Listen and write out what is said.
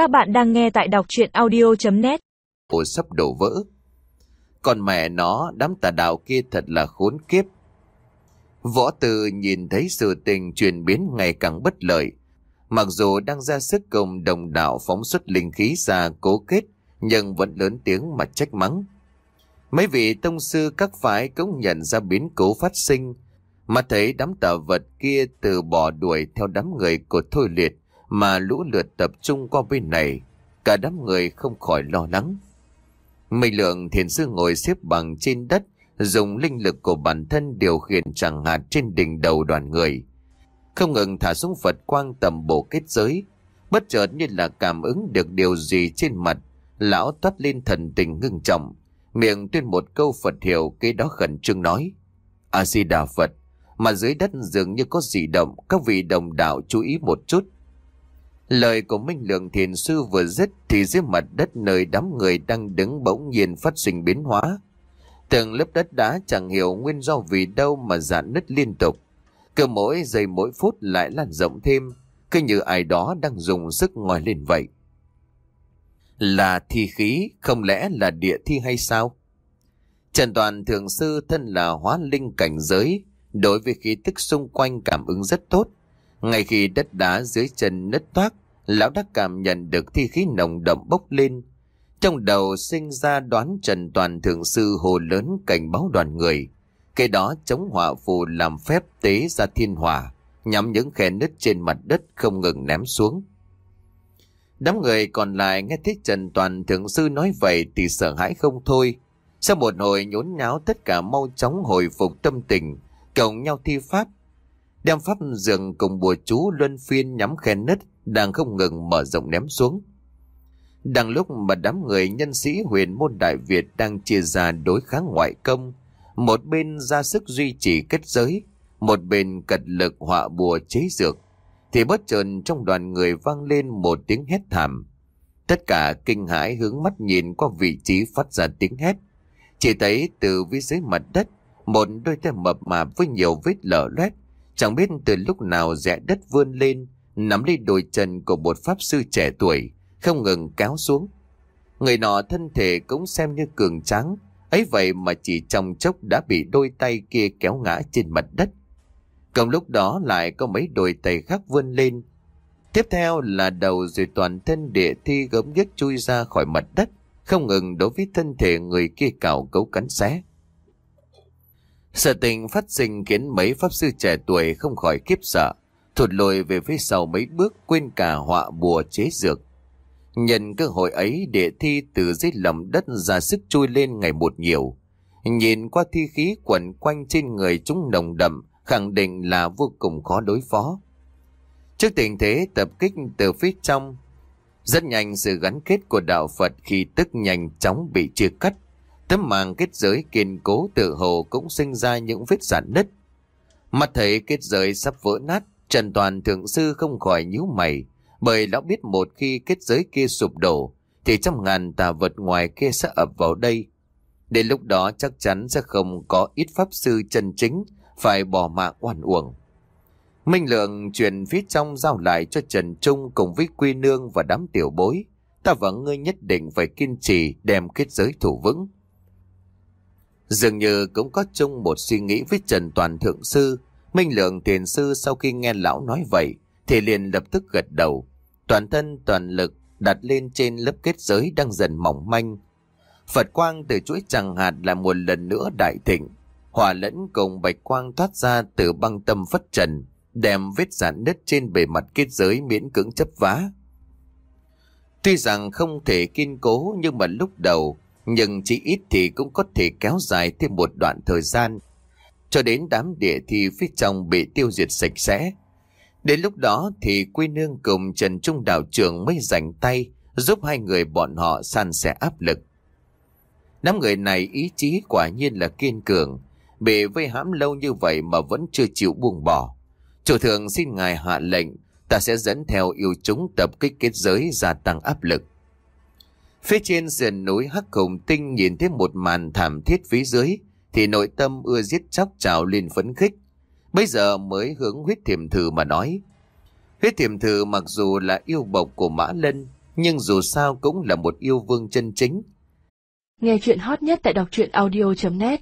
Các bạn đang nghe tại đọc chuyện audio.net Ồ sắp đổ vỡ. Còn mẹ nó, đám tà đạo kia thật là khốn kiếp. Võ Từ nhìn thấy sự tình chuyển biến ngày càng bất lợi. Mặc dù đang ra sức cùng đồng đạo phóng xuất linh khí ra cố kết, nhưng vẫn lớn tiếng mà trách mắng. Mấy vị tông sư các phái cũng nhận ra biến cố phát sinh, mà thấy đám tà vật kia từ bỏ đuổi theo đám người của Thôi Liệt mà lũ lượt tập trung qua bên này, cả đám người không khỏi lo lắng. Mây lượng thiền sư ngồi xếp bằng trên đất, dùng linh lực của bản thân điều khiển chẳng hạt trên đỉnh đầu đoàn người. Không ngừng thả xuống Phật quang tầm bộ kết giới, bất chợt như là cảm ứng được điều gì trên mặt, lão toát lên thần tình ngưng trọng, miệng tuyên một câu Phật hiệu kế đó khẩn trương nói. A-di-đà Phật, mà dưới đất dường như có dị động, các vị đồng đạo chú ý một chút. Lời của Minh Lượng Thiền Sư vừa dứt thì dưới mặt đất nơi đám người đang đứng bỗng nhiên phát sinh biến hóa. Từng lớp đất đá chẳng hiểu nguyên do vì đâu mà dạn nứt liên tục. Cứ mỗi giây mỗi phút lại lan rộng thêm, cứ như ai đó đang dùng sức ngòi lên vậy. Là thi khí, không lẽ là địa thi hay sao? Trần Toàn Thượng Sư thân là hóa linh cảnh giới, đối với khí tức xung quanh cảm ứng rất tốt. Ngay khi đất đá dưới chân nứt toác, lão đã cảm nhận được thi khí nồng đậm bốc lên. Trong đầu sinh ra đoán Trần Toàn Thượng Sư hồ lớn cảnh báo đoàn người. Cái đó chống hỏa phù làm phép tế ra thiên hỏa, nhắm những khe nứt trên mặt đất không ngừng ném xuống. Đám người còn lại nghe thấy Trần Toàn Thượng Sư nói vậy thì sợ hãi không thôi. Sau một hồi nhốn nháo tất cả mau chóng hồi phục tâm tình, cộng nhau thi pháp. Đem pháp dường cùng bùa chú luân phiên nhắm khe nứt đang không ngừng mở rộng ném xuống. Đang lúc mà đám người nhân sĩ huyền môn Đại Việt đang chia ra đối kháng ngoại công, một bên ra sức duy trì kết giới, một bên cật lực họa bùa chế dược, thì bất chợt trong đoàn người vang lên một tiếng hét thảm. Tất cả kinh hãi hướng mắt nhìn qua vị trí phát ra tiếng hét. Chỉ thấy từ phía dưới mặt đất, một đôi tay mập mạp với nhiều vết lở loét, chẳng biết từ lúc nào rẽ đất vươn lên, nắm lấy đôi chân của một pháp sư trẻ tuổi, không ngừng kéo xuống. Người nọ thân thể cũng xem như cường tráng, ấy vậy mà chỉ trong chốc đã bị đôi tay kia kéo ngã trên mặt đất. Cùng lúc đó lại có mấy đôi tay khác vươn lên. Tiếp theo là đầu rồi toàn thân địa thi gớm ghiếc chui ra khỏi mặt đất, không ngừng đối với thân thể người kia cào cấu cắn xé. Sự tình phát sinh khiến mấy pháp sư trẻ tuổi không khỏi kiếp sợ, thụt lùi về phía sau mấy bước quên cả họa bùa chế dược. Nhân cơ hội ấy để thi từ dưới lòng đất ra sức chui lên ngày một nhiều. Nhìn qua thi khí quẩn quanh trên người chúng nồng đậm, khẳng định là vô cùng khó đối phó. Trước tình thế tập kích từ phía trong, rất nhanh sự gắn kết của đạo Phật khi tức nhanh chóng bị chia cắt. Tấm màng kết giới kiên cố tự hồ cũng sinh ra những vết giãn nứt. Mặt thấy kết giới sắp vỡ nát, Trần Toàn Thượng Sư không khỏi nhíu mày, bởi lão biết một khi kết giới kia sụp đổ, thì trăm ngàn tà vật ngoài kia sẽ ập vào đây. Đến lúc đó chắc chắn sẽ không có ít pháp sư chân chính phải bỏ mạng oan uổng. Minh Lượng chuyển phía trong giao lại cho Trần Trung cùng với Quy Nương và đám tiểu bối. Ta và ngươi nhất định phải kiên trì đem kết giới thủ vững. Dường như cũng có chung một suy nghĩ với Trần Toàn Thượng Sư. Minh Lượng Thiền Sư sau khi nghe lão nói vậy thì liền lập tức gật đầu. Toàn thân toàn lực đặt lên trên lớp kết giới đang dần mỏng manh. Phật quang từ chuỗi chẳng hạt là một lần nữa đại thịnh. hòa lẫn cùng bạch quang thoát ra từ băng tâm phất trần, đem vết giãn nứt trên bề mặt kết giới miễn cưỡng chấp vá. Tuy rằng không thể kiên cố nhưng mà lúc đầu, nhưng chỉ ít thì cũng có thể kéo dài thêm một đoạn thời gian, cho đến đám địa thì phía trong bị tiêu diệt sạch sẽ. Đến lúc đó thì Quy Nương cùng Trần Trung đạo trưởng mới dành tay giúp hai người bọn họ san sẻ áp lực. Đám người này ý chí quả nhiên là kiên cường, bị vây hãm lâu như vậy mà vẫn chưa chịu buông bỏ. Chủ thượng xin ngài hạ lệnh, ta sẽ dẫn theo yêu chúng tập kích kết giới gia tăng áp lực. Phía trên sườn núi Hắc hồng Tinh nhìn thấy một màn thảm thiết phía dưới, thì nội tâm ưa giết chóc trào lên phấn khích. Bây giờ mới hướng huyết thiềm thử mà nói. Huyết thiềm thử mặc dù là yêu bộc của Mã Lân, Nhưng dù sao cũng là một yêu vương chân chính. Nghe chuyện hot nhất tại đọc truyện audio.net